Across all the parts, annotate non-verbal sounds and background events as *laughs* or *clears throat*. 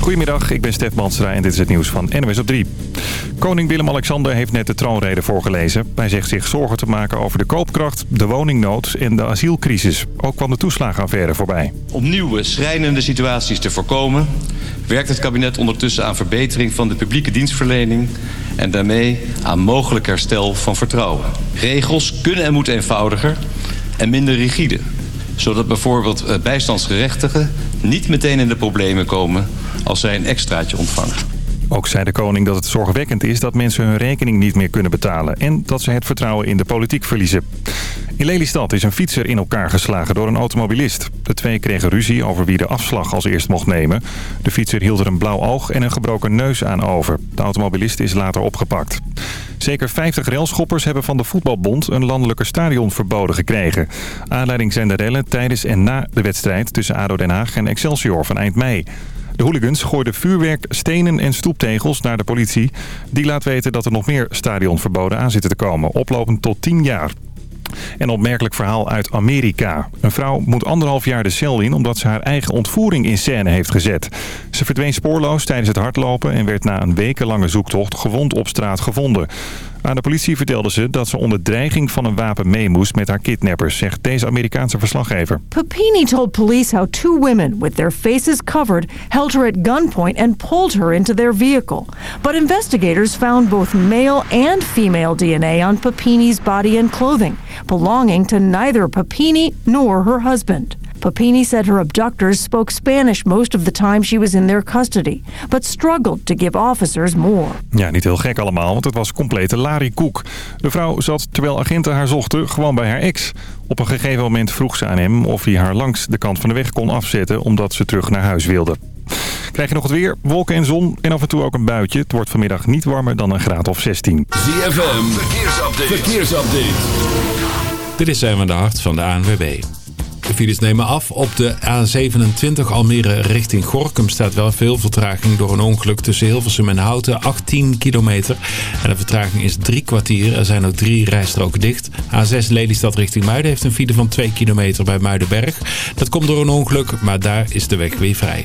Goedemiddag, ik ben Stef Manstra en dit is het nieuws van NWS op 3. Koning Willem-Alexander heeft net de troonrede voorgelezen. Hij zegt zich zorgen te maken over de koopkracht, de woningnood en de asielcrisis. Ook kwam de toeslagenaffaire voorbij. Om nieuwe, schrijnende situaties te voorkomen... werkt het kabinet ondertussen aan verbetering van de publieke dienstverlening... en daarmee aan mogelijk herstel van vertrouwen. Regels kunnen en moeten eenvoudiger en minder rigide zodat bijvoorbeeld eh, bijstandsgerechtigen niet meteen in de problemen komen als zij een extraatje ontvangen. Ook zei de koning dat het zorgwekkend is dat mensen hun rekening niet meer kunnen betalen... en dat ze het vertrouwen in de politiek verliezen. In Lelystad is een fietser in elkaar geslagen door een automobilist. De twee kregen ruzie over wie de afslag als eerst mocht nemen. De fietser hield er een blauw oog en een gebroken neus aan over. De automobilist is later opgepakt. Zeker 50 railschoppers hebben van de Voetbalbond een landelijke stadion verboden gekregen. Aanleiding zijn de rellen tijdens en na de wedstrijd tussen ADO Den Haag en Excelsior van eind mei. De hooligans gooiden vuurwerk, stenen en stoeptegels naar de politie. Die laat weten dat er nog meer stadionverboden aan zitten te komen, oplopend tot 10 jaar. Een opmerkelijk verhaal uit Amerika. Een vrouw moet anderhalf jaar de cel in omdat ze haar eigen ontvoering in scène heeft gezet. Ze verdween spoorloos tijdens het hardlopen en werd na een wekenlange zoektocht gewond op straat gevonden. Aan de politie vertelde ze dat ze onder dreiging van een wapen mee moest met haar kidnappers, zegt deze Amerikaanse verslaggever. Papini told police how two women with their faces covered held her at gunpoint and pulled her into their vehicle. But investigators found both male and female DNA on Papini's body and clothing, belonging to neither Papini nor her husband. Papini said her abductors spoke Spanish most of the time she was in their custody, but struggled to give officers more. Ja, niet heel gek allemaal, want het was complete larikoek. De vrouw zat, terwijl agenten haar zochten, gewoon bij haar ex. Op een gegeven moment vroeg ze aan hem of hij haar langs de kant van de weg kon afzetten, omdat ze terug naar huis wilde. Krijg je nog het weer, wolken en zon en af en toe ook een buitje. Het wordt vanmiddag niet warmer dan een graad of 16. ZFM, verkeersupdate. verkeersupdate. Dit is Zijn de Hart van de ANWB. De files nemen af. Op de A27 Almere richting Gorkum staat wel veel vertraging door een ongeluk tussen Hilversum en Houten. 18 kilometer. En de vertraging is drie kwartier. Er zijn ook drie rijstroken dicht. A6 Lelystad richting Muiden heeft een file van 2 kilometer bij Muidenberg. Dat komt door een ongeluk, maar daar is de weg weer vrij.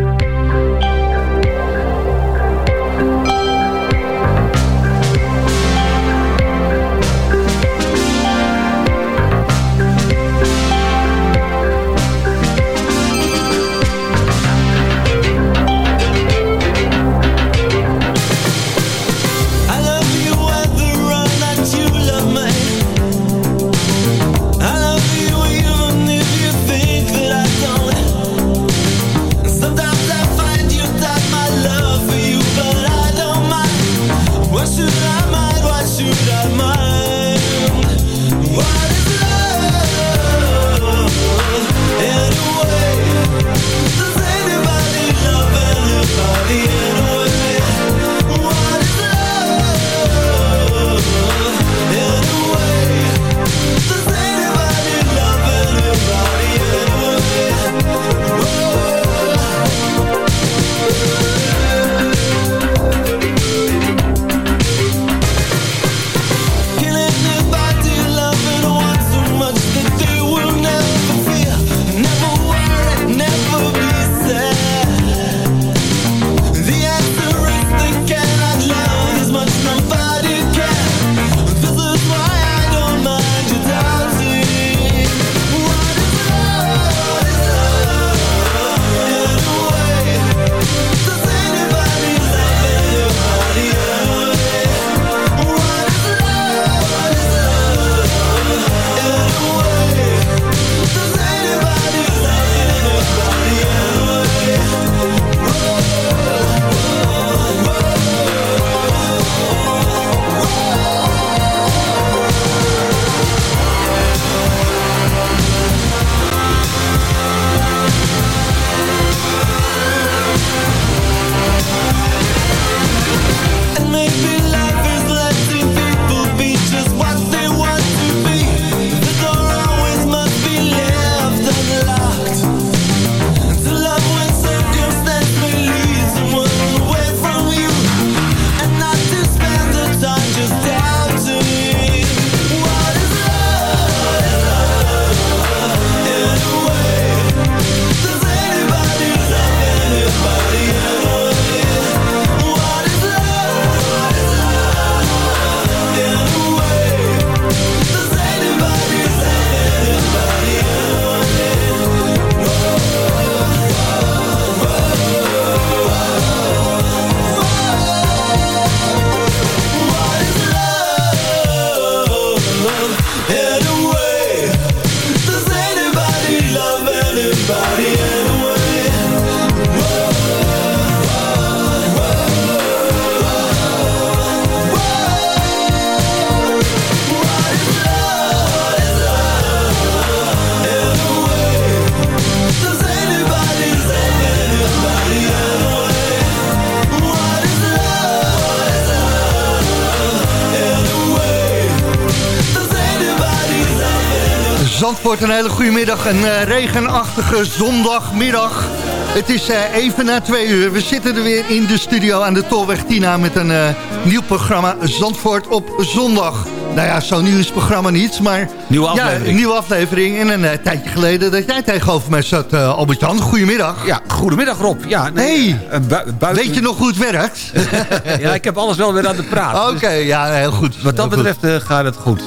Zandvoort, een hele goede middag. Een uh, regenachtige zondagmiddag. Het is uh, even na twee uur. We zitten er weer in de studio aan de Tolweg Tina... met een uh, nieuw programma Zandvoort op zondag. Nou ja, zo'n nieuwsprogramma niet, maar... Nieuwe aflevering. Ja, een nieuwe aflevering. En een uh, tijdje geleden dat jij tegenover mij zat, uh, Albert-Jan. Goedemiddag. Ja, goedemiddag Rob. Ja, nee, hey, bu buiten... weet je nog hoe het werkt? *laughs* ja, ik heb alles wel weer aan de praat. Oké, okay, dus ja, heel goed. Wat dat heel betreft uh, gaat het goed.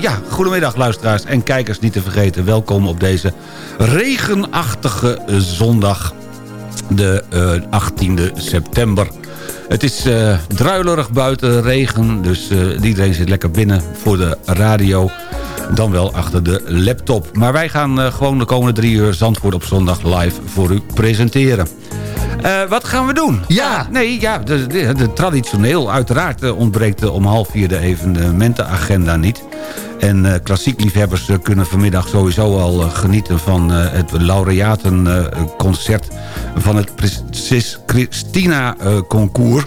ja, goedemiddag luisteraars en kijkers niet te vergeten. Welkom op deze regenachtige zondag. De 18e september. Het is uh, druilerig buiten, regen, dus uh, iedereen zit lekker binnen voor de radio. Dan wel achter de laptop. Maar wij gaan uh, gewoon de komende drie uur Zandvoort op zondag live voor u presenteren. Wat gaan we doen? Ja. nee, ja, de, de, de traditioneel. Uiteraard ontbreekt om half vier de evenementenagenda niet. En uh, klassiek liefhebbers uh, kunnen vanmiddag sowieso al uh, genieten van het laureatenconcert van het Prinses Christina concours.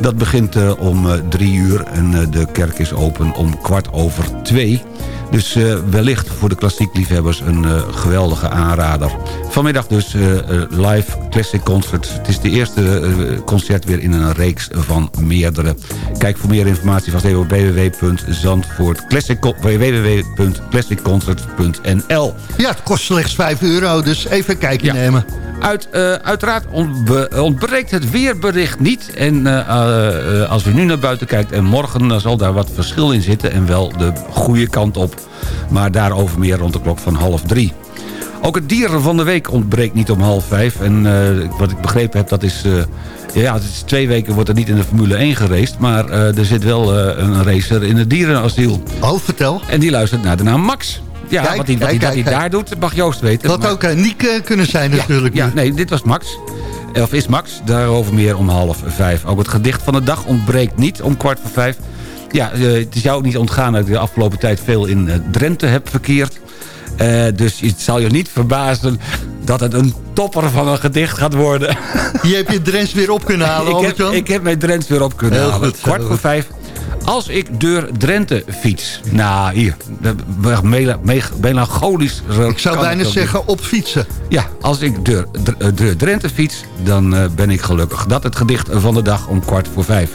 Dat begint om drie uur en de kerk is open om kwart over twee. Dus uh, wellicht voor de klassiek liefhebbers een uh, geweldige aanrader. Vanmiddag dus uh, live classic concert. Het is de eerste concert weer in een reeks van meerdere. Kijk voor meer informatie vast even op www.classicconcert.nl Ja, het kost slechts 5 euro, dus even kijkje ja. nemen. Uit, uh, uiteraard ontbreekt het weerbericht niet. En uh, uh, als u nu naar buiten kijkt en morgen zal daar wat verschil in zitten... en wel de goede kant op. Maar daarover meer rond de klok van half drie. Ook het dieren van de week ontbreekt niet om half vijf. En wat ik begrepen heb, dat is... ja, het is twee weken wordt er niet in de Formule 1 geraced... maar er zit wel een racer in het dierenasiel. Oh, vertel. En die luistert naar de naam Max. Ja, Kijk, wat hij, wat kijk, hij, wat hij kijk, daar doet, mag Joost weten. Dat maar- ook Niek kunnen zijn natuurlijk. Ja, nee, dit was Max. Of is Max, daarover meer om half vijf. Ook het gedicht van de dag ontbreekt niet om kwart voor vijf. Ja, eh, het is jou ook niet ontgaan dat ik de afgelopen tijd veel in eh, Drenthe heb verkeerd. Eh, dus het zal je niet verbazen dat het een topper van een gedicht gaat worden. *laughs* Je hebt je Drents weer op kunnen *laughs* halen, ik, heb, ik heb mijn Drents weer op kunnen Heel halen. goed, Kwart voor vijf. Als ik door Drenthe fiets. Nou, hier. Melancholisch. Ik zou bijna zeggen op fietsen. Ja, als ik door, door Drenthe fiets, dan eh, ben ik gelukkig. Dat het gedicht van de dag om kwart voor vijf.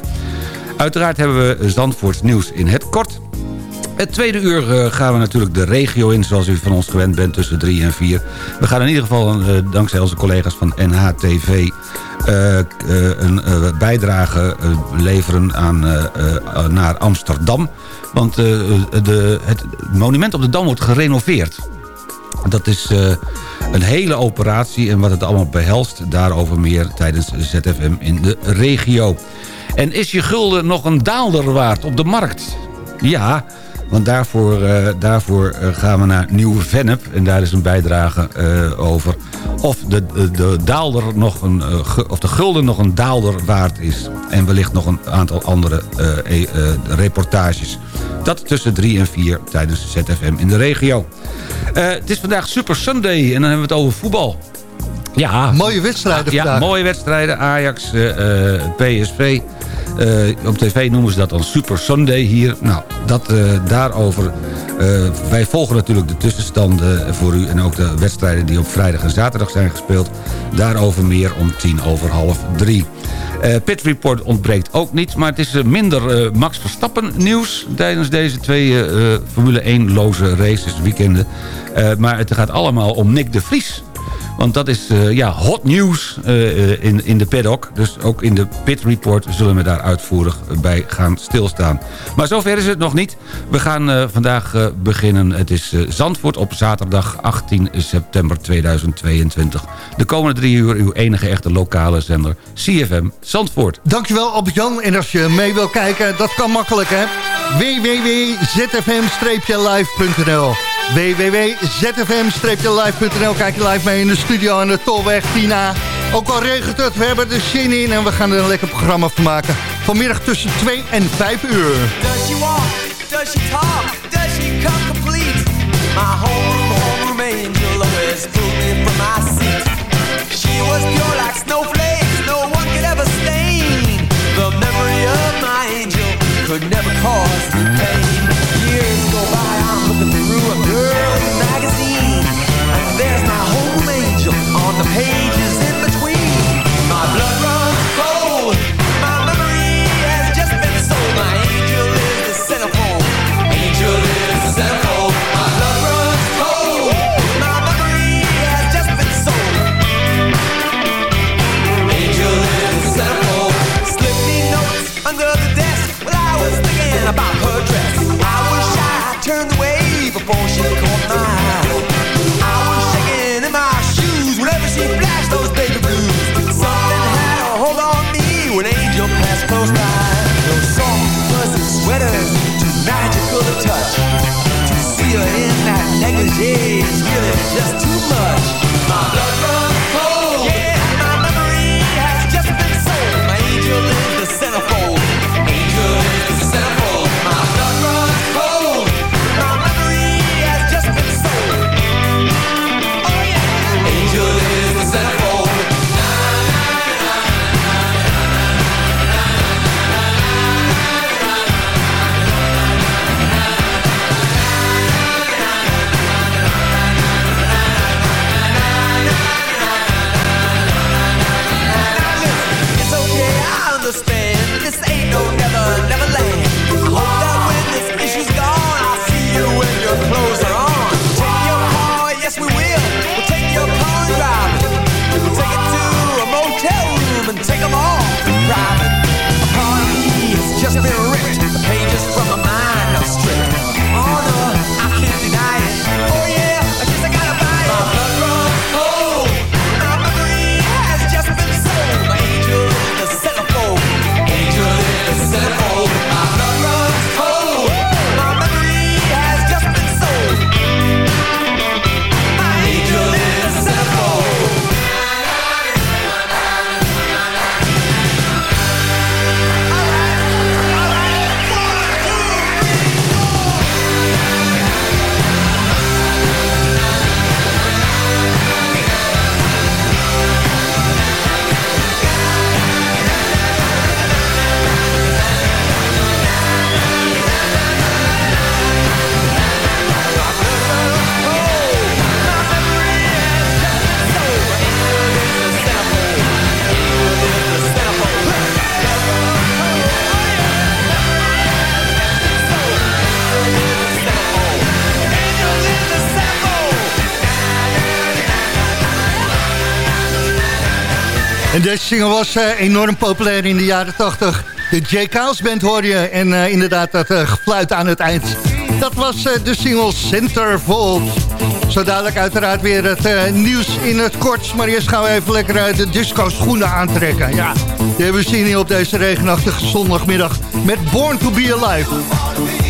Uiteraard hebben we Zandvoorts nieuws in het kort. Het tweede uur eh, gaan we natuurlijk de regio in... zoals u van ons gewend bent tussen drie en vier. We gaan in ieder geval, eh, dankzij onze collega's van NHTV... eh, eh, een bijdrage leveren aan, naar Amsterdam. Want de, het monument op de Dam wordt gerenoveerd. Dat is een hele operatie en wat het allemaal behelst... daarover meer tijdens ZFM in de regio. En is je gulden nog een daalder waard op de markt? Ja, want daarvoor, eh, daarvoor eh, gaan we naar Nieuw-Vennep... en daar is een bijdrage eh, over... of de, de, de, daalder nog een, of de gulden nog een daalder waard is. En wellicht nog een aantal andere eh, reportages. Dat tussen 3 en 4 tijdens ZFM in de regio. Het is vandaag Super Sunday en dan hebben we het over voetbal. Ja, Mooie wedstrijden ja, vandaag. mooie wedstrijden. Ajax, PSV. Eh, op tv noemen ze dat dan Super Sunday hier. Nou, dat eh, daarover. Eh, wij volgen natuurlijk de tussenstanden voor u... en ook de wedstrijden die op vrijdag en zaterdag zijn gespeeld. Daarover meer om tien over half drie. Pit Report ontbreekt ook niet, maar het is minder Max Verstappen nieuws... tijdens deze twee Formule 1-loze races weekenden. Maar het gaat allemaal om Nick de Vries... Want dat is eh, ja, hot nieuws eh, eh, in, in de paddock. Dus ook in de pit report zullen we daar uitvoerig bij gaan stilstaan. Maar zover is het nog niet. We gaan vandaag beginnen. Het is Zandvoort op zaterdag 18 september 2022. De komende drie uur uw enige echte lokale zender CFM Zandvoort. Dankjewel Albert-Jan. En als je mee wil kijken, dat kan makkelijk hè. www.zfm-live.nl www.zfm-live.nl Kijk je live mee in de studio aan de Tolweg Tina. Ook al regent het, we hebben er zin in en we gaan er een lekker programma van maken. Vanmiddag tussen 2 en 5 uur. Does she walk? Does she talk? Does she come complete? My homeroom, homeroom angel always pulled me from my seat. She was pure like snowflakes, no one could ever stain. The memory of my angel could never cause me pain. deze single was eh, enorm populair in de jaren 80. De J. House Band hoor je en eh, inderdaad dat eh, gefluit aan het eind. Dat was de single Centerfold. Zo dadelijk uiteraard weer het nieuws in het kort. Maar eerst gaan we even lekker de disco schoenen aantrekken. Ja, die hebben we zien hier op deze regenachtige zondagmiddag met Born to be Alive.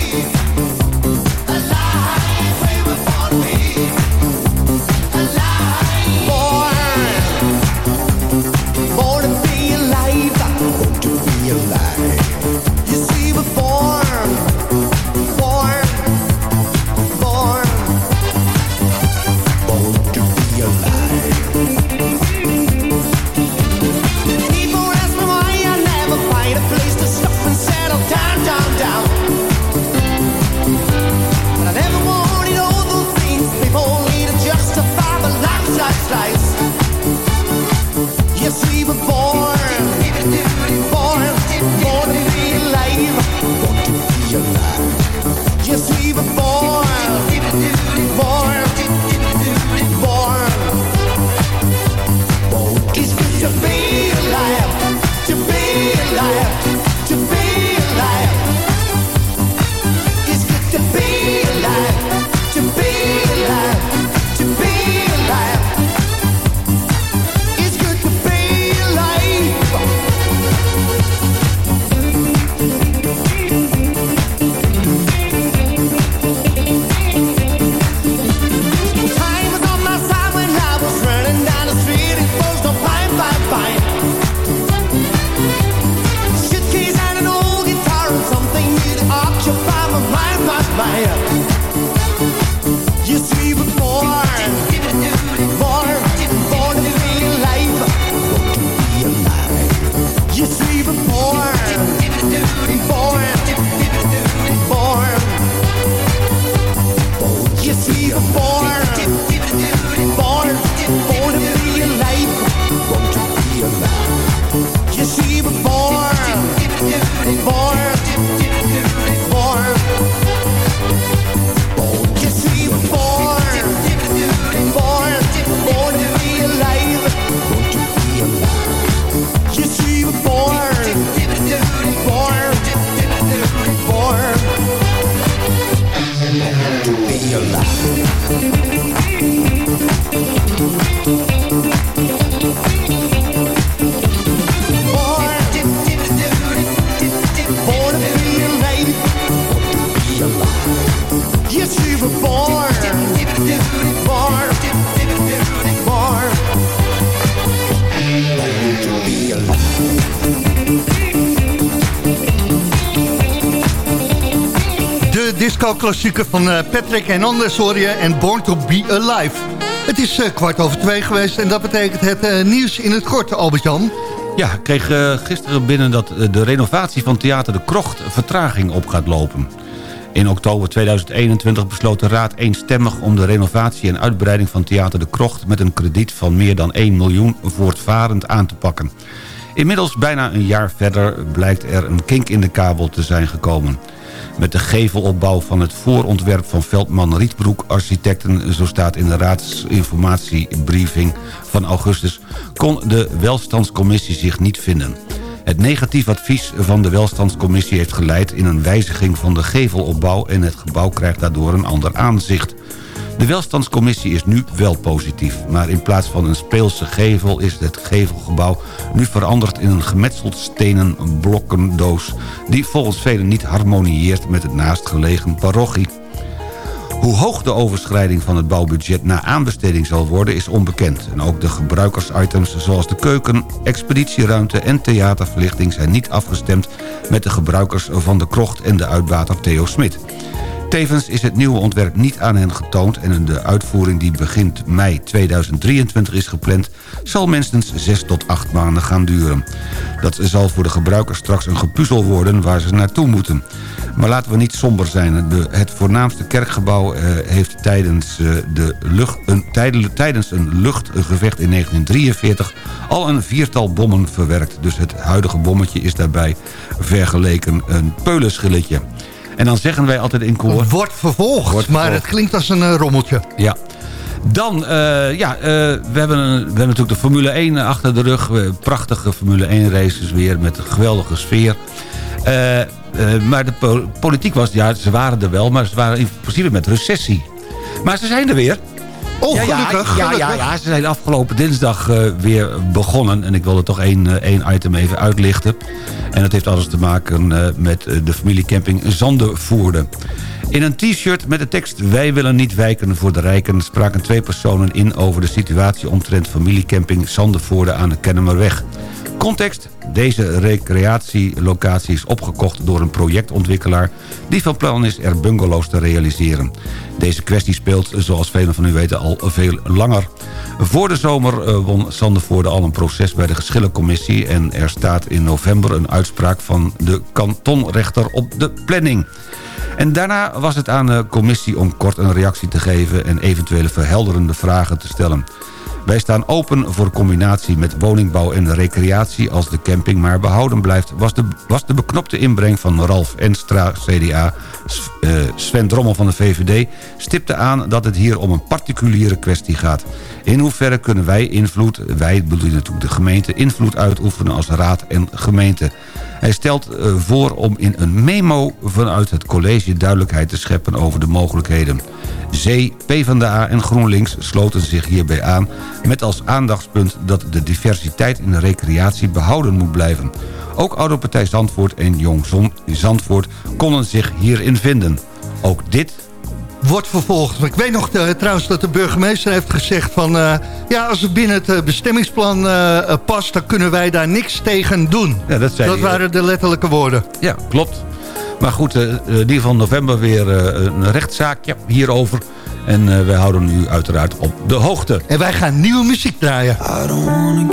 De disco-klassieker van eh, Patrick en Anders en Born to be Alive. Het is eh, kwart over twee geweest en dat betekent het eh, nieuws in het kort, Albert-Jan. Ja, ik kreeg eh, gisteren binnen dat eh, de renovatie van Theater de Krocht vertraging op gaat lopen. In oktober 2021 besloot de Raad eenstemmig om de renovatie en uitbreiding van Theater de Krocht met een krediet van meer dan 1 miljoen voortvarend aan te pakken. Inmiddels bijna een jaar verder blijkt er een kink in de kabel te zijn gekomen. Met de gevelopbouw van het voorontwerp van Veldman Rietbroek Architecten... zo staat in de raadsinformatiebriefing van augustus... kon de welstandscommissie zich niet vinden. Het negatief advies van de welstandscommissie heeft geleid... in een wijziging van de gevelopbouw... en het gebouw krijgt daardoor een ander aanzicht. De welstandscommissie is nu wel positief... maar in plaats van een speelse gevel is het gevelgebouw nu veranderd in een gemetseld stenen blokkendoos... die volgens velen niet harmonieert met het naastgelegen parochie. Hoe hoog de overschrijding van het bouwbudget na aanbesteding zal worden is onbekend. En ook de gebruikersitems zoals de keuken, expeditieruimte en theaterverlichting... zijn niet afgestemd met de gebruikers van de krocht en de uitbater Theo Smit. Tevens is het nieuwe ontwerp niet aan hen getoond... en de uitvoering die begint mei 2023 is gepland... zal minstens 6 tot 8 maanden gaan duren. Dat zal voor de gebruikers straks een gepuzzel worden waar ze naartoe moeten. Maar laten we niet somber zijn. De, het voornaamste kerkgebouw eh, heeft tijdens, eh, de lucht, een, tijdens een luchtgevecht in 1943... al een viertal bommen verwerkt. Dus het huidige bommetje is daarbij vergeleken een peulenschilletje. En dan zeggen wij altijd in koor... Wordt vervolgd, Wordt maar vervolgd. het klinkt als een eh, rommeltje. Ja. Dan, eh, ja, eh, we, hebben een, we hebben natuurlijk de Formule 1 achter de rug. Prachtige Formule 1 races weer met een geweldige sfeer. Maar de po- politiek was, ja, ze waren er wel, maar ze waren in principe met recessie. Maar ze zijn er weer. Oh, ja, ja, gelukkig, ja, ja, ze zijn afgelopen dinsdag eh, weer begonnen. En ik wil er toch één, eh, één item even uitlichten. En dat heeft alles te maken eh, met de familiecamping Zandervoerde. In een t-shirt met de tekst... Wij willen niet wijken voor de rijken... spraken twee personen in over de situatie... omtrent familiecamping Zandervoorde aan de Kennemerweg. Context. Deze recreatielocatie is opgekocht door een projectontwikkelaar... die van plan is er bungalows te realiseren. Deze kwestie speelt, zoals velen van u weten, al veel langer. Voor de zomer eh, won Sandervoorde al een proces bij de geschillencommissie... en er staat in november een uitspraak van de kantonrechter op de planning. En daarna was het aan de commissie om kort een reactie te geven... en eventuele verhelderende vragen te stellen. Wij staan open voor combinatie met woningbouw en recreatie... als de camping maar behouden blijft... was de, was de beknopte inbreng van Ralf Enstra, CDA... Eh, Sven Drommel van de VVD stipte aan dat het hier om een particuliere kwestie gaat. In hoeverre kunnen wij invloed, wij bedoelen natuurlijk de gemeente... invloed uitoefenen als raad en gemeente? Hij stelt eh, voor om in een memo vanuit het college duidelijkheid te scheppen over de mogelijkheden. Zee, PvdA en GroenLinks sloten zich hierbij aan... met als aandachtspunt dat de diversiteit in de recreatie behouden moet blijven. Ook Oude Partij Zandvoort en Jong Zandvoort konden zich hierin vinden. Ook dit Wordt vervolgd. Maar Ik weet nog eh, trouwens dat de burgemeester heeft gezegd van... eh, ja, als het binnen het eh, bestemmingsplan past... dan kunnen wij daar niks tegen doen. Ja, dat zei dat hij, waren de letterlijke woorden. Ja, klopt. Maar goed, eh, ieder geval november weer eh, een rechtszaakje hierover. En eh, wij houden u uiteraard op de hoogte. En wij gaan nieuwe muziek draaien. I don't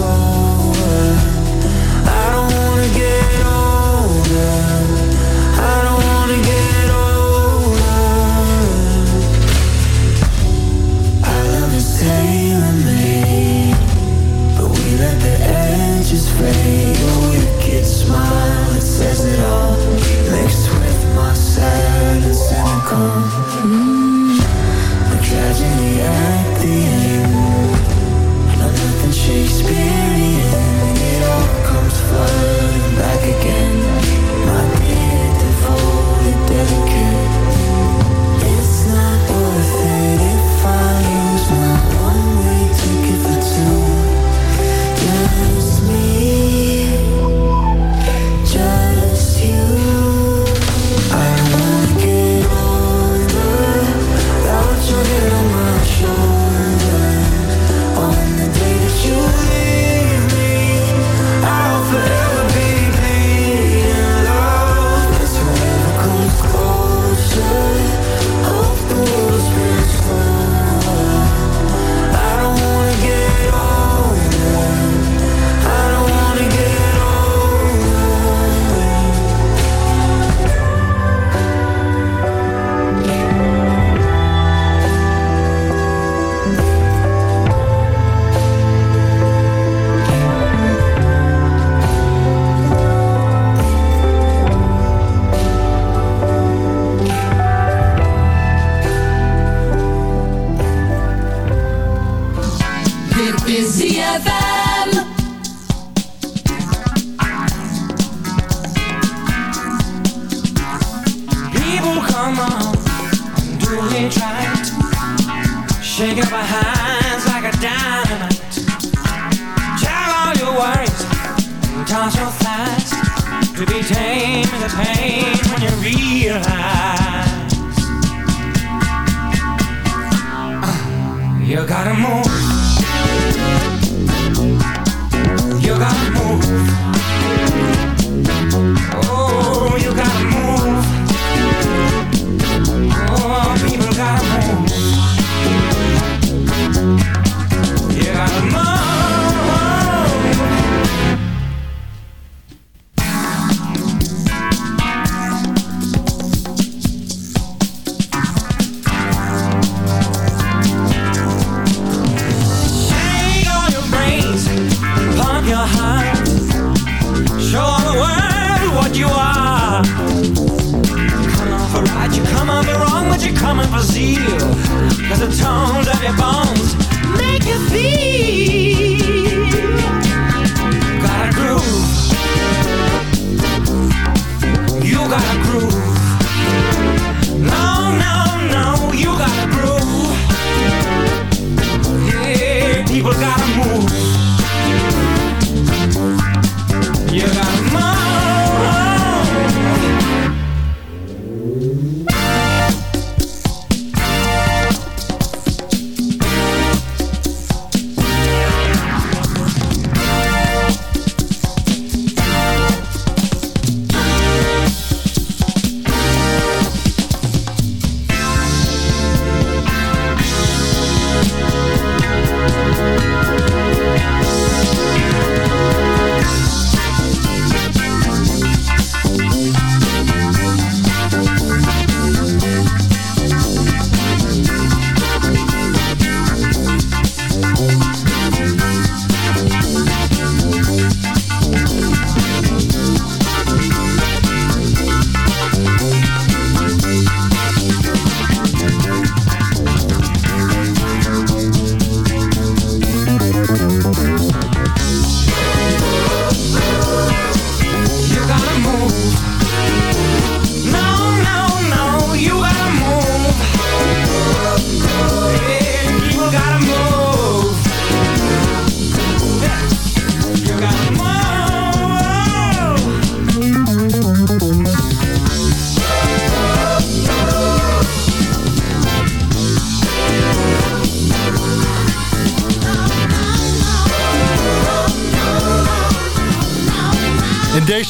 love. Right. Shake your behinds like a dynamite. Tell all your worries and toss your thighs. To be tame is a pain when you realize. Uh, you gotta move. You gotta move. Oh, you gotta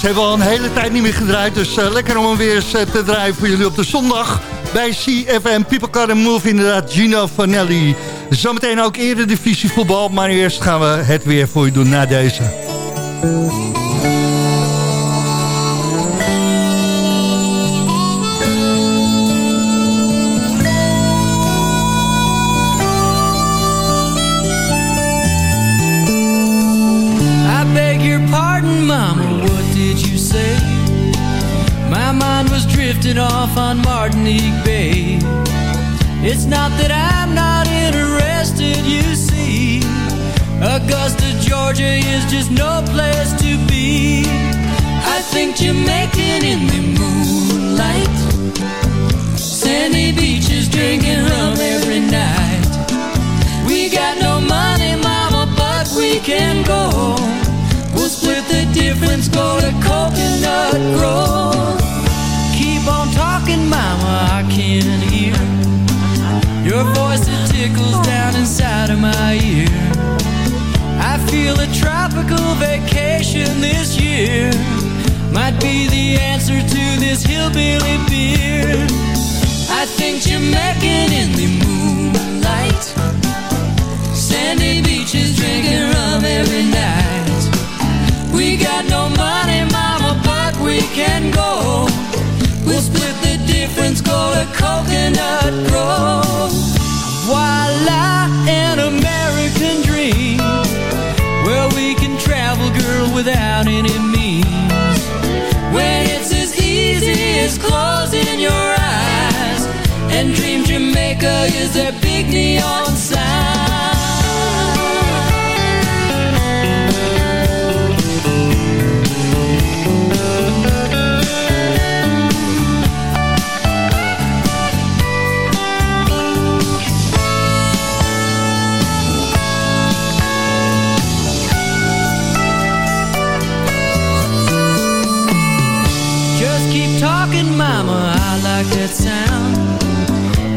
Deze hebben al een hele tijd niet meer gedraaid. Dus eh, lekker om hem weer eens eh, te draaien voor jullie op de zondag. Bij CFM People Car Move inderdaad Gino Vanelli. Zometeen ook eerder divisie voetbal. Maar eerst gaan we het weer voor je doen na deze. Inside of my ear. I feel a tropical vacation this year might be the answer to this hillbilly beer. I think Jamaican in the moonlight. Sandy beaches drinking rum every night. We got no money, mama, but we can go. We'll split the difference, go to Coconut Grove. Voila, an American dream. Where we can travel, girl, without any means. When it's as easy as closing your eyes and dream Jamaica is their big neon sign.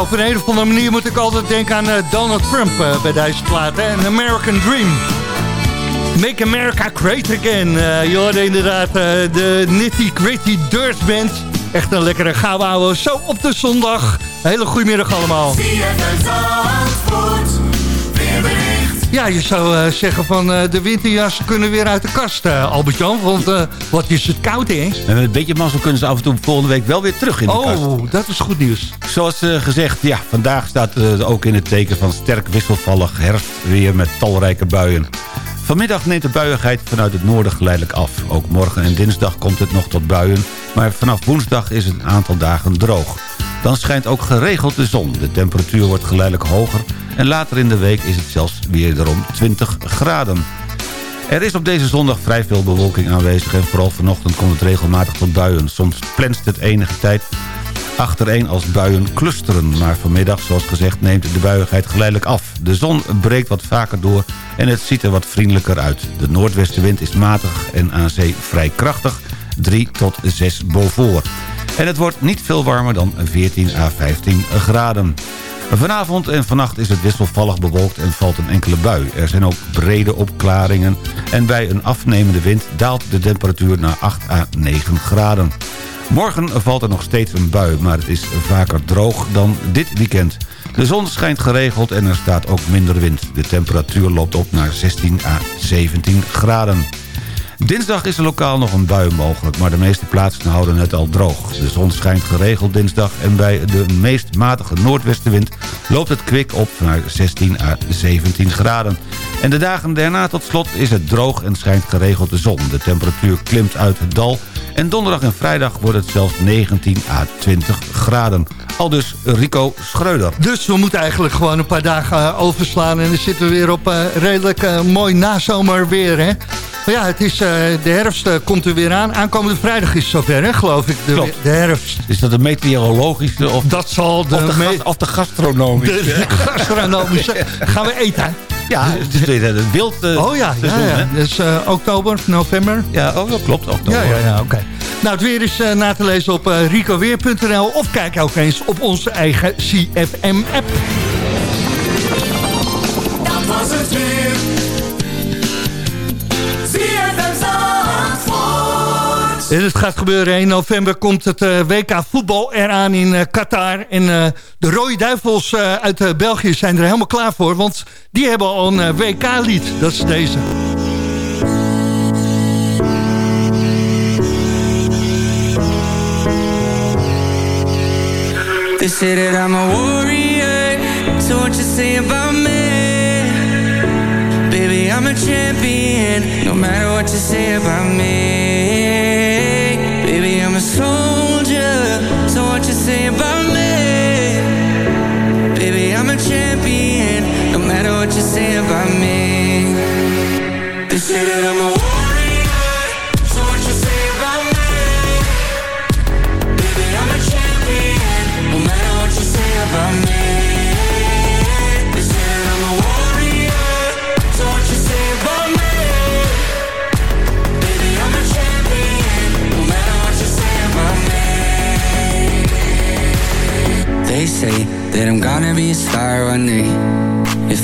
Ja, op een, een of andere manier moet ik altijd denken aan eh, Donald Trump eh, bij deze plaat. Een American Dream. Make America Great Again. Eh, je hoorde inderdaad de Nitty Gritty Dirt Band. Echt een lekkere gouden ouwe. Zo op de zondag. Hele goedemiddag allemaal. Ja, je zou eh, zeggen van eh, de winterjassen kunnen weer uit de kast, eh, Albert-Jan. Want wat is het koud, hè? En met een beetje mazzel kunnen ze af en toe volgende week wel weer terug in de kast. Oh, dat is goed nieuws. Zoals gezegd, ja, vandaag staat ook in het teken van sterk wisselvallig herfstweer met talrijke buien. Vanmiddag neemt de buiigheid vanuit het noorden geleidelijk af. Ook morgen en dinsdag komt het nog tot buien, maar vanaf woensdag is het een aantal dagen droog. Dan schijnt ook geregeld de zon. De temperatuur wordt geleidelijk hoger en later in de week is het zelfs weer erom 20 graden. Er is op deze zondag vrij veel bewolking aanwezig... en vooral vanochtend komt het regelmatig tot buien. Soms plenst het enige tijd achtereen als buien clusteren. Maar vanmiddag, zoals gezegd, neemt de buiigheid geleidelijk af. De zon breekt wat vaker door en het ziet er wat vriendelijker uit. De noordwestenwind is matig en aan zee vrij krachtig. 3 tot 6 boven. En het wordt niet veel warmer dan 14 à 15 graden. Vanavond en vannacht is het wisselvallig bewolkt en valt een enkele bui. Er zijn ook brede opklaringen en bij een afnemende wind daalt de temperatuur naar 8 à 9 graden. Morgen valt er nog steeds een bui, maar het is vaker droog dan dit weekend. De zon schijnt geregeld en er staat ook minder wind. De temperatuur loopt op naar 16 à 17 graden. Dinsdag is er lokaal nog een bui mogelijk, maar de meeste plaatsen houden het al droog. De zon schijnt geregeld dinsdag en bij de meest matige noordwestenwind loopt het kwik op naar 16 à 17 graden. En de dagen daarna tot slot is het droog en schijnt geregeld de zon. De temperatuur klimt uit het dal en donderdag en vrijdag wordt het zelfs 19 à 20 graden. Al dus Rico Schreuder. Dus we moeten eigenlijk gewoon een paar dagen eh, overslaan... en dan zitten we weer op eh, redelijk eh, mooi nazomerweer, hè? Ja, het is, eh, de herfst eh, komt er weer aan. Aankomende vrijdag is het zover, hè, geloof ik, de, Klopt. de herfst. Is dat de meteorologische of, Dat zal de, of, de, me- gas- of de gastronomische? de, de *laughs* gastronomische... Gaan we eten? Ja, het is weer het wild eh, Oh ja, ja, seizoen, ja. hè? Dus eh, oktober, november. Ja, oh, dat klopt. Oktober. Ja, ja, ja, oké. Nou, het weer is eh, na te lezen op eh, ricoweer.nl... of kijk ook eens op onze eigen CFM-app. Dat was het weer. Het gaat gebeuren. In november komt het eh, WK voetbal eraan in eh, Qatar. En eh, de Rode Duivels uit België zijn er helemaal klaar voor. Want die hebben al een WK-lied. Dat is deze. I'm a so what you say about me? Baby, I'm a champion, no matter what you say about me. Baby, I'm a soldier, so what you say about me? Baby, I'm a champion, no matter what you say about me.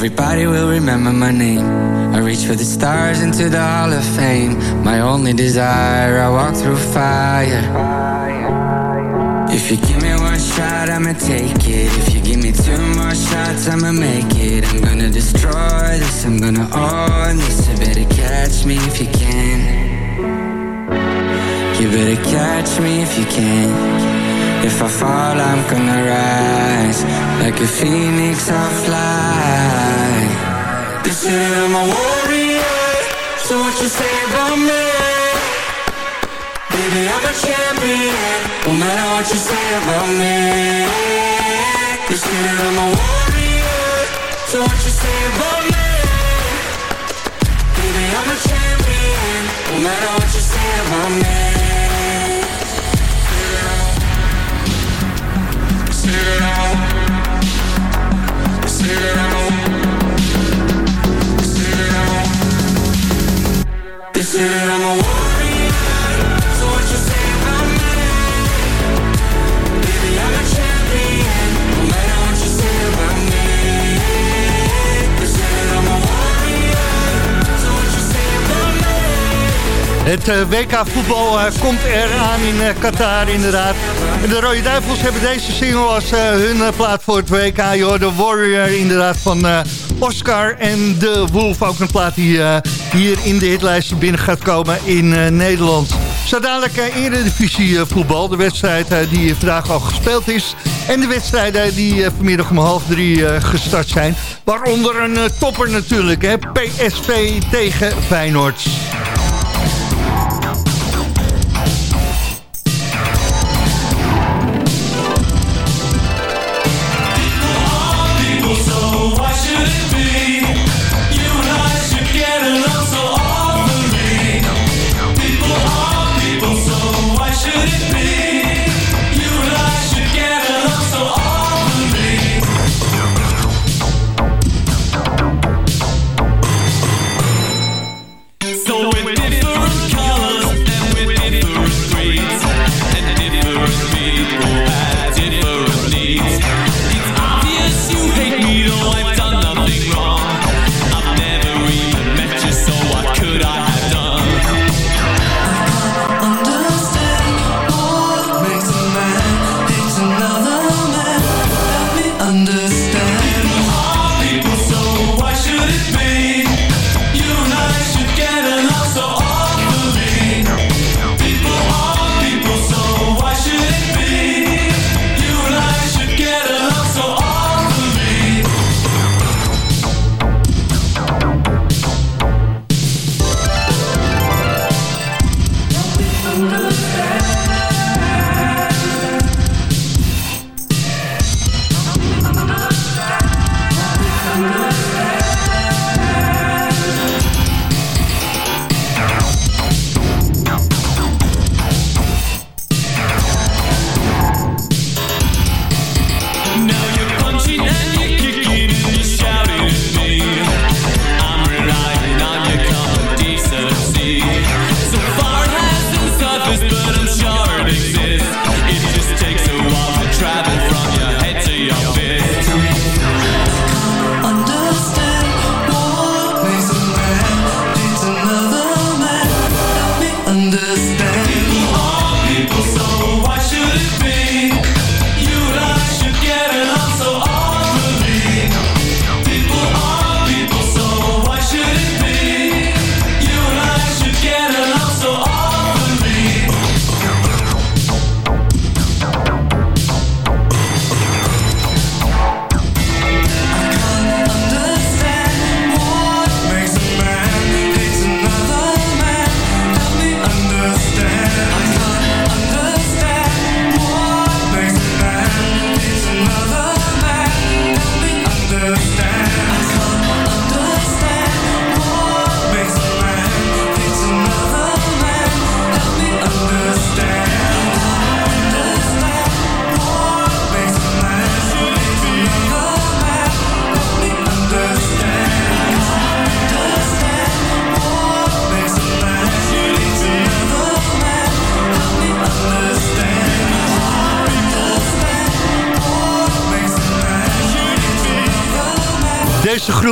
everybody will remember my name. I reach for the stars into the Hall of Fame. My only desire, I walk through fire. I'ma take it. If you give me two more shots, I'ma make it. I'm gonna destroy this, I'm gonna own this. You better catch me if you can. You better catch me if you can. If I fall, I'm gonna rise. Like a phoenix, I'll fly. Say that I'm a warrior. So what you say about me? Baby, I'm a champion. No matter what you say about me. Say that I'm a warrior. So what you say about me? Baby, I'm a champion. No matter what you say about me. Say that I'm Say that I'm Het eh, WK voetbal eh, komt eraan in eh, Qatar inderdaad. De Rode Duivels hebben deze single als hun plaat voor het WK. Joh, de Warrior inderdaad van Oscar en de Wolf. Ook een plaat die hier in de hitlijsten binnen gaat komen in Nederland. Zo dadelijk Eredivisie voetbal. De wedstrijd die vandaag al gespeeld is. En de wedstrijden die vanmiddag om half drie gestart zijn. Waaronder een topper natuurlijk. Hè? PSV tegen Feyenoord.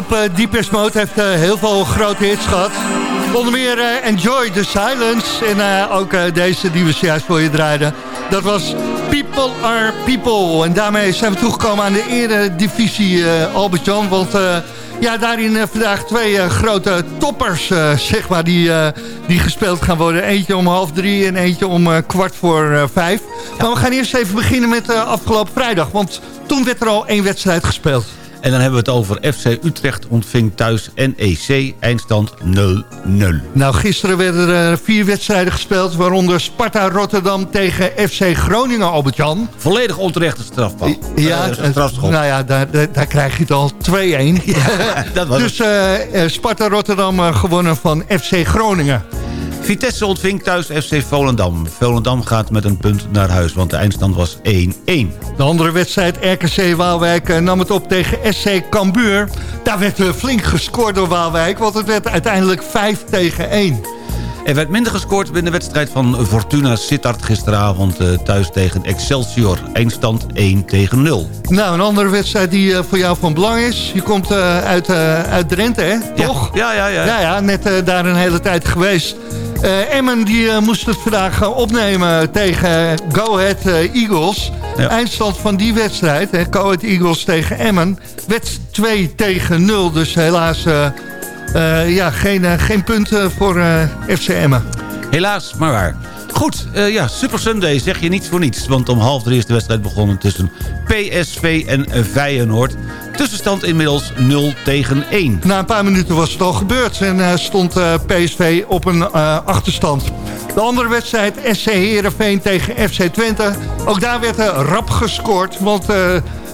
Groep uh, Deepest Mode heeft uh, heel veel grote hits gehad. Onder meer uh, Enjoy the Silence. En ook deze die we zojuist voor je draaiden. Dat was People Are People. En daarmee zijn we toegekomen aan de eredivisie Albert Jan. Want ja, daarin vandaag twee grote toppers, zeg maar, die, die gespeeld gaan worden. Eentje om half drie en eentje om kwart voor vijf. Maar we gaan eerst even beginnen met afgelopen vrijdag. Want toen werd er al één wedstrijd gespeeld. En dan hebben we het over FC Utrecht ontving thuis NEC, eindstand 0-0. Nou, gisteren werden er vier wedstrijden gespeeld... waaronder Sparta Rotterdam tegen FC Groningen, Albert-Jan. Volledig onterechte strafbal. Ja, uh, nou ja, daar, daar, krijg je het al 2-1. *laughs* Ja, dat was dus uh, Sparta Rotterdam gewonnen van FC Groningen. Vitesse ontving thuis FC Volendam. Volendam gaat met een punt naar huis, want de eindstand was 1-1. De andere wedstrijd, RKC Waalwijk, eh, nam het op tegen SC Cambuur. Daar werd eh, flink gescoord door Waalwijk, want het werd uiteindelijk 5 tegen 1. Er werd minder gescoord in de wedstrijd van Fortuna Sittard gisteravond uh, thuis tegen Excelsior. Eindstand 1 tegen 0. Nou, een andere wedstrijd die uh, voor jou van belang is. Je komt uh, uit, uit Drenthe, hè? Toch? Ja, ja, ja. Ja, ja, net daar een hele tijd geweest. Emmen die moest het vandaag opnemen tegen Go Ahead Eagles. Ja. Eindstand van die wedstrijd, hè, Go Ahead Eagles tegen Emmen, werd 2 tegen 0. Dus helaas ja, geen, uh, geen punten voor uh, FC Emmen. Helaas, maar waar. Goed, ja, Super Sunday zeg je niets voor niets. Want om half drie is de wedstrijd begonnen tussen PSV en Feyenoord. Tussenstand inmiddels 0 tegen 1. Na een paar minuten was het al gebeurd en stond PSV op een achterstand. De andere wedstrijd, SC Heerenveen tegen FC Twente. Ook daar werd er rap gescoord, want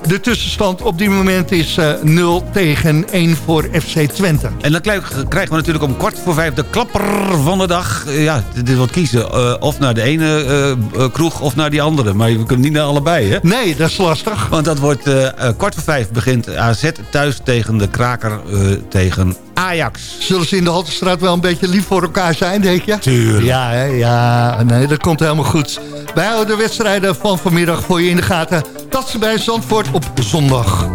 de tussenstand op dit moment is uh, eh, 0 tegen 1 voor FC Twente. En dan krijgen we natuurlijk om kwart voor vijf de klapper van de dag. Uh, ja, dit wordt kiezen. Uh, of naar de ene kroeg of naar die andere. Maar we kunnen niet naar allebei, hè? Nee, dat is lastig. Want dat wordt kwart voor vijf begint AZ thuis tegen de kraker tegen Ajax. Zullen ze in de Haltestraat wel een beetje lief voor elkaar zijn, denk je? Tuurlijk. Ja, hè? ja, nee, dat komt helemaal goed. Wij houden de wedstrijden van vanmiddag voor je in de gaten. Dat ze bij Zandvoort op zondag.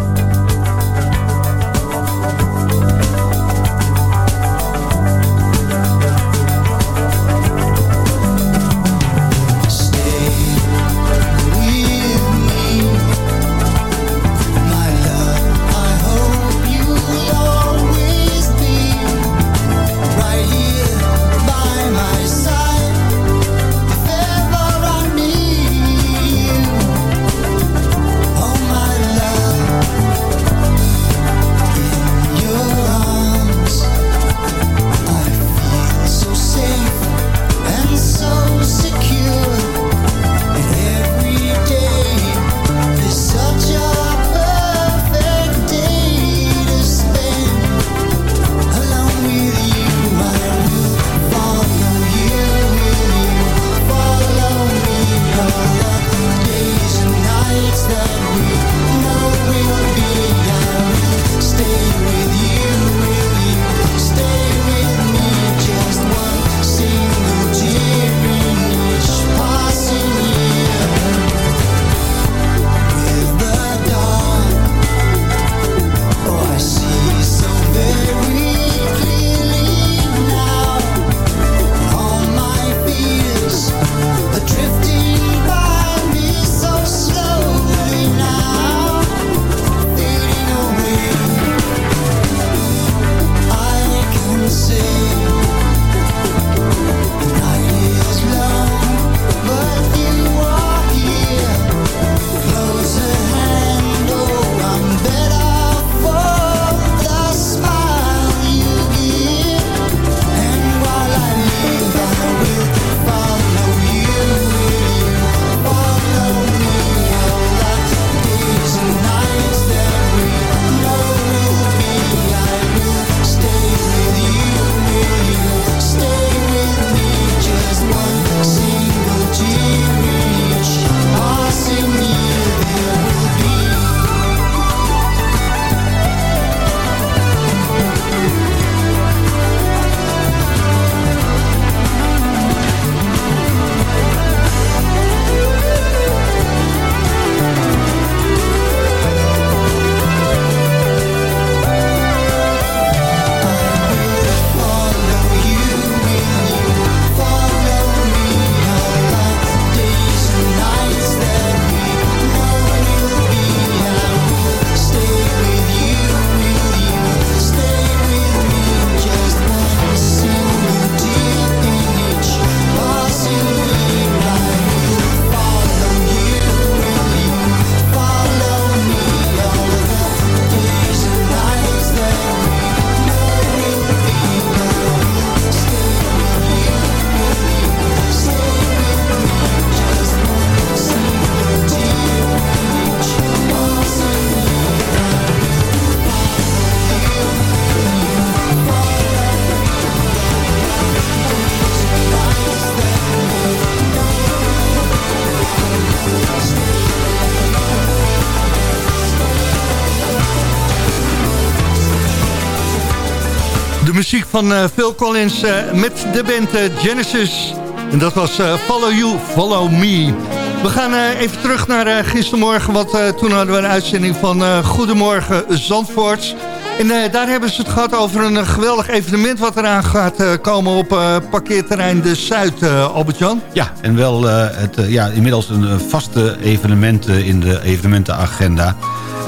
Van eh, Phil Collins eh, met de band eh, Genesis. En dat was Follow You, Follow Me. We gaan even terug naar gistermorgen, want toen hadden we een uitzending van Goedemorgen Zandvoort. En daar hebben ze het gehad over een geweldig evenement wat eraan gaat komen op parkeerterrein De Zuid, Albert-Jan. Ja, en wel het, ja, inmiddels een vaste evenement in de evenementenagenda.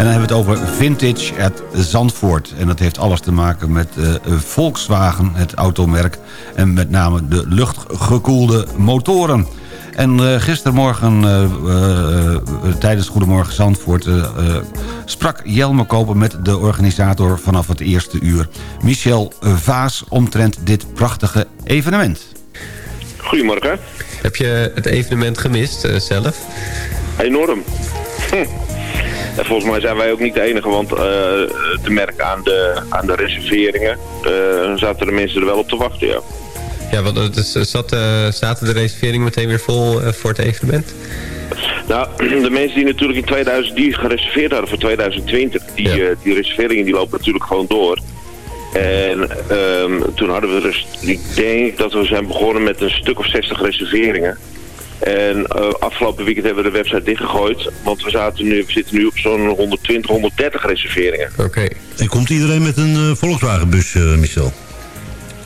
En dan hebben we het over Vintage at Zandvoort. En dat heeft alles te maken met eh, Volkswagen, het automerk. En met name de luchtgekoelde motoren. En eh, gistermorgen eh, tijdens Goedemorgen Zandvoort... sprak Jelmer Koper met de organisator vanaf het eerste uur... Michel Vaas omtrent dit prachtige evenement. Goedemorgen. Heb je het evenement gemist zelf? Enorm. Hm. En volgens mij zijn wij ook niet de enige, want eh, te merken aan de, aan de reserveringen eh, zaten de mensen er wel op te wachten, ja. Ja, want zat, eh, zaten de reserveringen meteen weer vol voor het evenement? Nou, *clears throat* de mensen die natuurlijk in 2000 die gereserveerd hadden voor 2020, die, die reserveringen die lopen natuurlijk gewoon door. En ehm, toen hadden we dus, ik denk dat we zijn begonnen met een stuk of 60 reserveringen. En eh, afgelopen weekend hebben we de website dichtgegooid, want we, zaten nu, we zitten nu op zo'n 120, 130 reserveringen. Oké. En komt iedereen met een eh, Volkswagenbus, eh, Michel?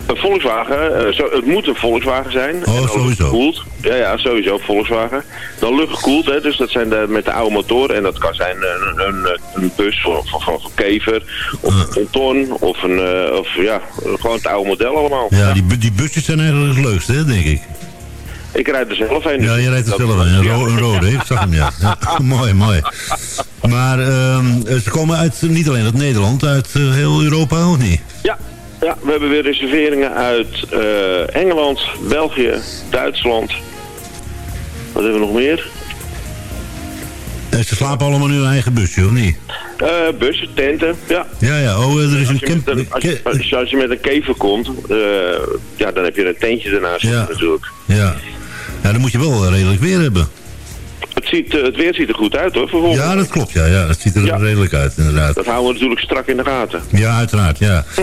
Een Volkswagen, zo, het moet een Volkswagen zijn. Oh, En sowieso. luchtgekoeld. Ja, ja, sowieso, Volkswagen. Dan luchtgekoeld, hè, dus dat zijn de, met de oude motoren. En dat kan zijn een, een, een bus van, van, van, Kever, of een Ponton, of, een, eh, of ja, gewoon het oude model allemaal. Ja, die, die busjes zijn eigenlijk het leukste, hè, denk ik. Ik rijd er zelf een. dus Ja, je rijdt er zelf in. Een, ro een rode, hè? ik zag hem, ja. ja *laughs* *laughs* mooi, mooi. Maar ehm, ze komen uit, niet alleen uit Nederland, uit eh, heel Europa, of niet? Ja, ja, we hebben weer reserveringen uit eh, Engeland, België, Duitsland. Wat hebben we nog meer? En ze slapen allemaal in hun eigen busje, of niet? Eh, bussen, tenten, ja. Ja, ja, oh, er is een Als je, camp... met een, als, je, als je- als je met een kever komt, eh, ja, dan heb je een tentje ernaast Ja. natuurlijk. Ja. Ja, dan moet je wel redelijk weer hebben. Het, ziet, eh, het weer ziet er goed uit hoor, vervolgens. Ja, dat klopt, ja. ja dat ziet er Ja. redelijk uit, inderdaad. Dat houden we natuurlijk strak in de gaten. Ja, uiteraard, ja. *laughs*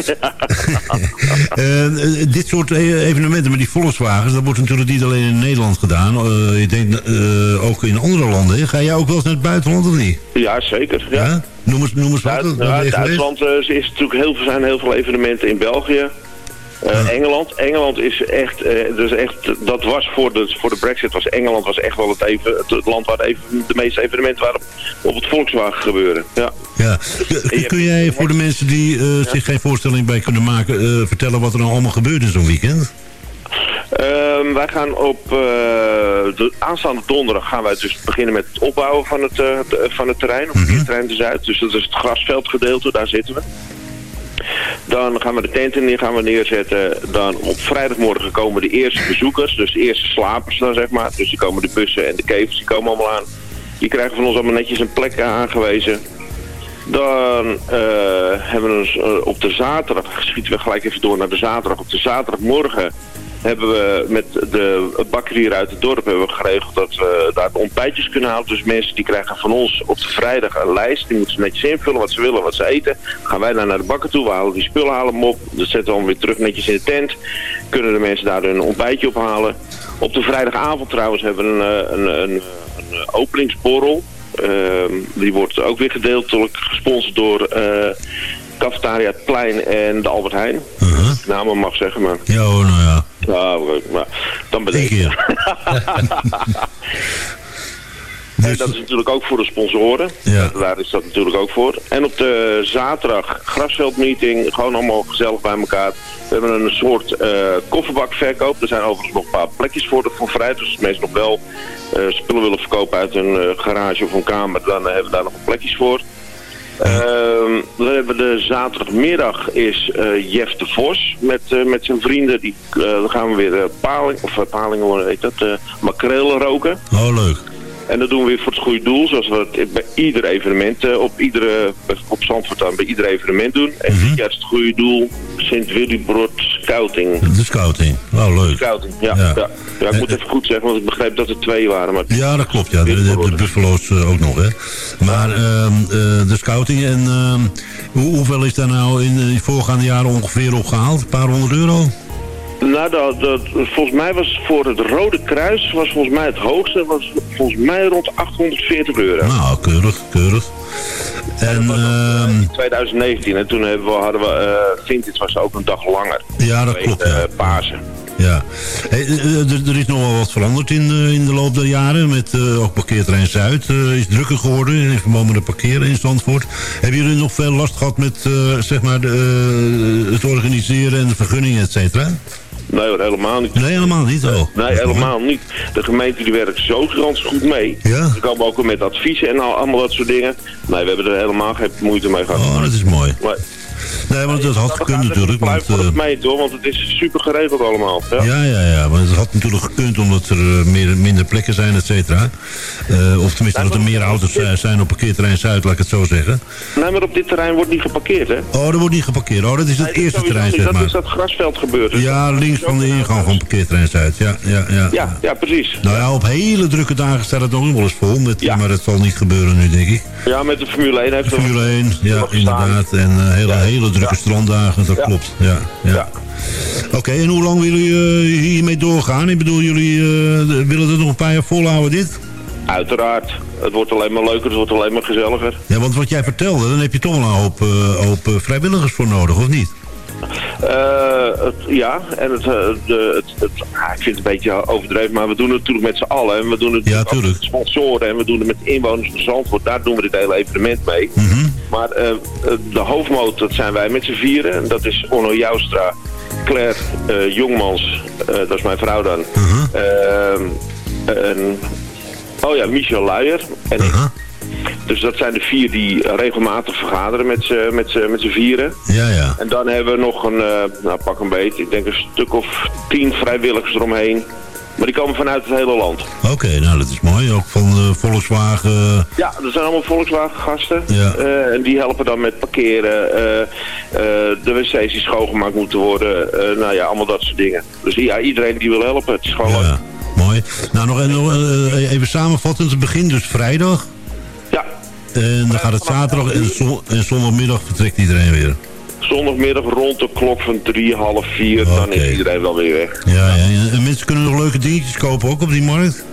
Eh, eh, dit soort evenementen met die Volkswagens, dat wordt natuurlijk niet alleen in Nederland gedaan. Eh, ik denk eh, ook in andere landen. Ga jij ook wel eens naar het buitenland of niet? Ja, zeker. Ja. Ja? Noem eens, noem eens wat. Duits- geweest. Duitsland eh, is natuurlijk heel, veel- zijn heel veel evenementen in België. Eh, Engeland. Engeland is echt, eh, dus echt, dat was voor de, voor de brexit, was Engeland was echt wel het, even, het, land waar de, even, de meeste evenementen waren op, op het Volkswagen gebeuren. Ja. Ja. Kun- jij voor de mensen die eh, zich geen voorstelling bij kunnen maken... vertellen wat er nou allemaal gebeurt in zo'n weekend? Ehm, wij gaan op de aanstaande donderdag gaan wij dus beginnen met het opbouwen van het, eh, van het terrein, op het terrein de Zuid. Dus dat is het grasveldgedeelte, daar zitten we. Dan gaan we de tenten neer, gaan we neerzetten. Dan op vrijdagmorgen komen de eerste bezoekers, dus de eerste slapers dan zeg maar. Dus die komen de bussen en de kevers, die komen allemaal aan. Die krijgen van ons allemaal netjes een plek aangewezen. Dan eh, hebben we ons eh, op de zaterdag, schieten we gelijk even door naar de zaterdag. Op de zaterdagmorgen hebben we met de bakker hier uit het dorp hebben we geregeld dat we daar ontbijtjes kunnen halen. Dus mensen die krijgen van ons op de vrijdag een lijst. Die moeten ze netjes invullen wat ze willen, wat ze eten. gaan wij daar naar de bakker toe, we halen die spullen halen hem op. Dat zetten we dan weer terug netjes in de tent. Kunnen de mensen daar hun ontbijtje ophalen. Op de vrijdagavond trouwens hebben we een, eh, een, een, een openingsborrel. Ehm, die wordt ook weer gedeeltelijk gesponsord door eh Cafetaria Het Plein en de Albert Heijn. Namen mag zeggen, maar... Ja, oh, nou ja. Ja, oké, maar dan ben ik. *laughs* En dat is natuurlijk ook voor de sponsoren. Ja. Daar is dat natuurlijk ook voor. En op de zaterdag grasveldmeeting, gewoon allemaal gezellig bij elkaar. We hebben een soort eh, kofferbakverkoop. Er zijn overigens nog een paar plekjes voor, de, voor vrij. Dus als mensen nog wel eh, spullen willen verkopen uit een eh, garage of een kamer, dan hebben we daar nog plekjes voor. Ehm, we hebben de zaterdagmiddag is eh, Jeff de Vos met, eh, met zijn vrienden. Die, eh, gaan we weer paling, of palingen, hoe heet dat, makrelen roken. Oh, leuk. En dat doen we weer voor het goede doel, zoals we het bij ieder evenement, eh, op, iedere, op Zandvoort dan, bij ieder evenement doen. En dit jaar is het goede doel Sint Willibrord Scouting. De scouting. Oh, leuk. Scouting, ja. Ja. Ja. ja. ik moet even goed zeggen, want ik begreep dat er twee waren. Maar Ja, dat klopt. Ja. De, de, de Buffalo's eh, ook nog, hè. Maar ehm, eh, de scouting, en ehm, hoe, hoeveel is daar nou in de voorgaande jaren ongeveer opgehaald? Een paar honderd euro? Nou, dat, dat, volgens mij was voor het Rode Kruis, was volgens mij het hoogste, was volgens mij rond 840 euro. Nou, keurig, keurig. En, ehm, In 2019, en toen hebben we, hadden we, eh Vintage was ook een dag langer. ja, dat klopt, ja. eh, Pasen. Ja. Hey, eh, eh, er, is nog wel wat veranderd in, eh, in de loop der jaren. Met eh, ook parkeerterrein Zuid eh, is drukker geworden in verband met het parkeren in Zandvoort. Hebben jullie nog veel last gehad met eh, zeg maar de, eh, het organiseren en de vergunningen, et cetera? Nee hoor, helemaal niet. Nee, helemaal niet. Oh. Nee, helemaal niet. De gemeente die werkt zo gigantisch goed mee. Ja? Ze komen ook met adviezen en al, allemaal dat soort dingen. Nee, we hebben er helemaal geen moeite mee gehad. Oh, dat is mooi. Maar, Nee, want dat had gekund natuurlijk. Want, Blijf de eh, gemeente hoor, want het is super geregeld allemaal. Ja. ja, ja, ja. Maar het had natuurlijk gekund omdat er eh, meer, minder plekken zijn, et cetera. Eh, of tenminste dat er meer auto's eh, zijn op parkeerterrein Zuid, laat ik het zo zeggen. Nee, maar op dit terrein wordt niet geparkeerd hè. Oh, er wordt niet geparkeerd. Oh, dat is het Nee, dat eerste terrein, niet. zeg Dat maar. is dat grasveld gebeurd. Dus Ja, links van de ingang van parkeerterrein Zuid. Ja, ja, ja. Ja, ja, precies. Nou ja, op hele drukke dagen staat het nog wel eens vol. Met, Maar dat zal niet gebeuren nu, denk ik. Ja, met de Formule 1 heeft er- Formule 1, ja, inderdaad. En eh, hele, hele drukke stranddagen, dat klopt. Ja, ja. Oké, en hoe lang willen jullie eh, hiermee doorgaan? Ik bedoel, jullie eh, willen het nog een paar jaar volhouden, dit? Uiteraard. Het wordt alleen maar leuker, het wordt alleen maar gezelliger. Ja, want wat jij vertelde, dan heb je toch wel een hoop, hoop eh, vrijwilligers voor nodig, of niet? Eh, het, ja, en het, eh, de, het, het- ah, ik vind het een beetje overdreven, maar we doen het natuurlijk met z'n allen. En we doen het met sponsoren en we doen het met inwoners van Zandvoort. Daar doen we dit hele evenement mee. Maar eh, de hoofdmoot, dat zijn wij met z'n vieren. En dat is Onno Joustra, Claire Jongmans, dat is mijn vrouw dan. Ehm, en, oh ja, Michel Luijer en ik. Dus dat zijn de vier die regelmatig vergaderen met z'n met met vieren. Ja, ja. En dan hebben we nog een, eh, nou pak een beetje, ik denk een stuk of tien vrijwilligers eromheen. Maar die komen vanuit het hele land. Oké, nou dat is mooi. Ook van eh, Volkswagen. Ja, dat zijn allemaal Volkswagen gasten. Ja. Eh, en die helpen dan met parkeren, eh, eh, de wc's die schoongemaakt moeten worden. eh, nou ja, allemaal dat soort dingen. Dus ja, iedereen die wil helpen. Het is gewoon leuk. Mooi. Nou, nog, nog eh, even samenvattend. Het begint dus vrijdag. Ja. En dan gaat het zaterdag en, zon- en zondagmiddag vertrekt iedereen weer. Zondagmiddag rond de klok van drie, half vier, dan is iedereen wel weer weg. Ja, ja, ja. En mensen kunnen nog leuke dingetjes kopen ook op die markt?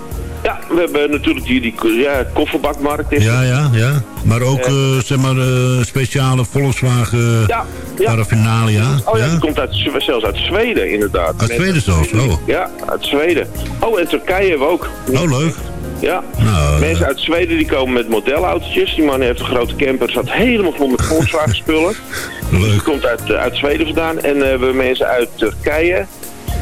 Ja, we hebben natuurlijk hier die ja, kofferbakmarkt. Is Ja, ja, ja. Maar ook, Eh. zeg maar, eh, speciale Volkswagen Ja, ja. paraphernalia. Oh ja, die komt uit, zelfs uit Zweden inderdaad. Uit Zweden zelfs, oh. Ja, uit Zweden. Oh, en Turkije hebben we ook. Oh, leuk. Ja. Nou, Mensen uit Zweden die komen met modelautootjes. Die man heeft een grote camper, zat helemaal vol met *laughs* Volkswagen spullen. Leuk. Die komt uit, eh, uit Zweden vandaan. En eh, we hebben mensen uit Turkije.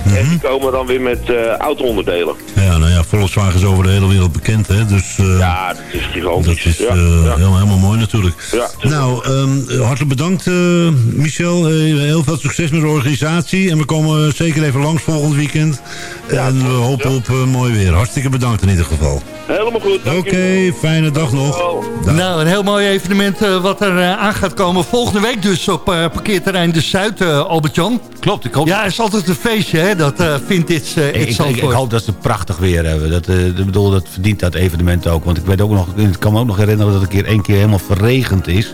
Mhm. En die komen dan weer met eh auto-onderdelen. Ja, nou ja, Volkswagen is over de hele wereld bekend, hè. Dus, eh, Ja, dat is gigantisch. Dat is ja, eh, ja. Helemaal, helemaal mooi natuurlijk. Ja, nou, ehm, hartelijk bedankt eh, Michel. Eh, heel veel succes met de organisatie. En we komen zeker even langs volgend weekend. en we hopen op mooi weer. Hartstikke bedankt in ieder geval. Helemaal goed. Oké, fijne dag nog. Dag. Nou, een heel mooi evenement wat er aan gaat komen. Volgende week dus op parkeerterrein De Zuid, eh, Albert-Jan. Klopt, ik hoop... Ja, het is altijd een feestje, hè, dat uh, Vintage uh, ik, ik, ik, hoop dat ze prachtig weer hebben. Dat, uh, ik bedoel, dat verdient dat evenement ook. Want ik, weet ook nog, ik kan me ook nog herinneren dat het een keer één keer helemaal verregend is.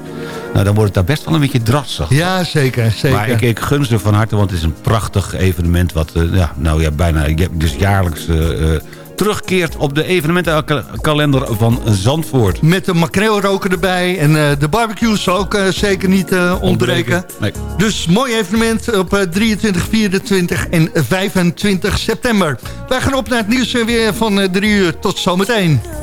Nou, dan wordt het daar best wel een beetje drassig. Ja, zeker. zeker. Maar ik, ik gun ze van harte, want het is een prachtig evenement... wat uh, ja, nou ja, bijna dus jaarlijks uh, terugkeert op de evenementenkalender van Zandvoort. Met de makreelroker erbij en uh, de barbecues ook uh, zeker niet uh, ontbreken. Nee. Dus mooi evenement op 23, 24 en 25 september. Wij gaan op naar het nieuws weer van 3 uur. Tot zometeen.